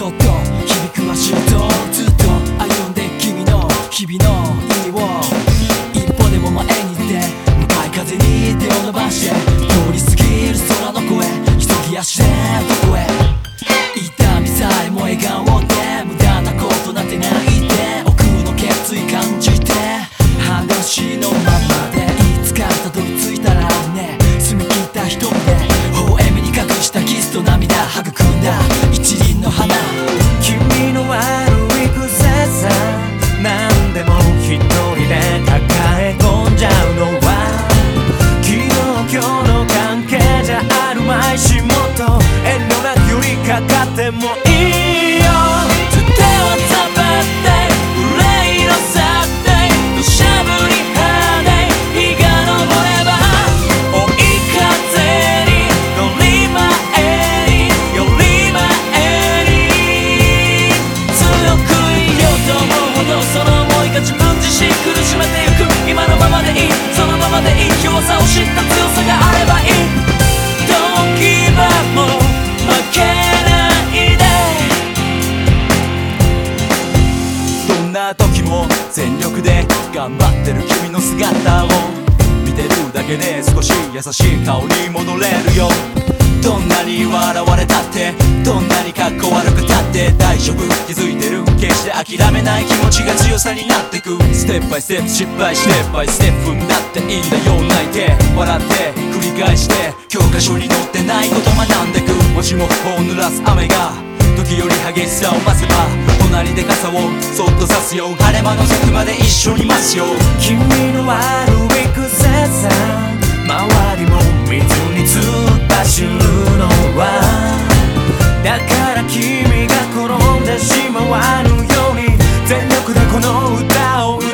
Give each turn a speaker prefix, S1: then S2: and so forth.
S1: そっと響く足音ずっと歩んで君の日々のあるまいしもっと遠慮なく寄りかかってもいいよ。手をつぶって憂いの去って土砂降り派で日が昇れば追い風に乗り前に寄り前に強くいようと思うほどその思いが自分自身苦しめてゆく。今のままでいいそのままでいい。弱さを知った
S2: 頑張ってる君の姿を見てるだけで少し優しい顔に戻れるよ。どんなに笑われたってどんなに格好悪くたって大丈夫。気づいてる。決して諦めない気持ちが強さになってく。ステップバイステップ失敗ステップバイステップ踏んだっていいんだよ。泣いて笑って繰り返して教科書に載ってないこと学んでく。もしも頬を濡らす雨が時より激しさを増せば隣で傘をそっと差すよ。晴れ間の隙まで一緒に待ちよ。君
S1: の悪い癖さ周りも水に突っ走るのは。だから君が転んでしまわぬように全力でこの歌を歌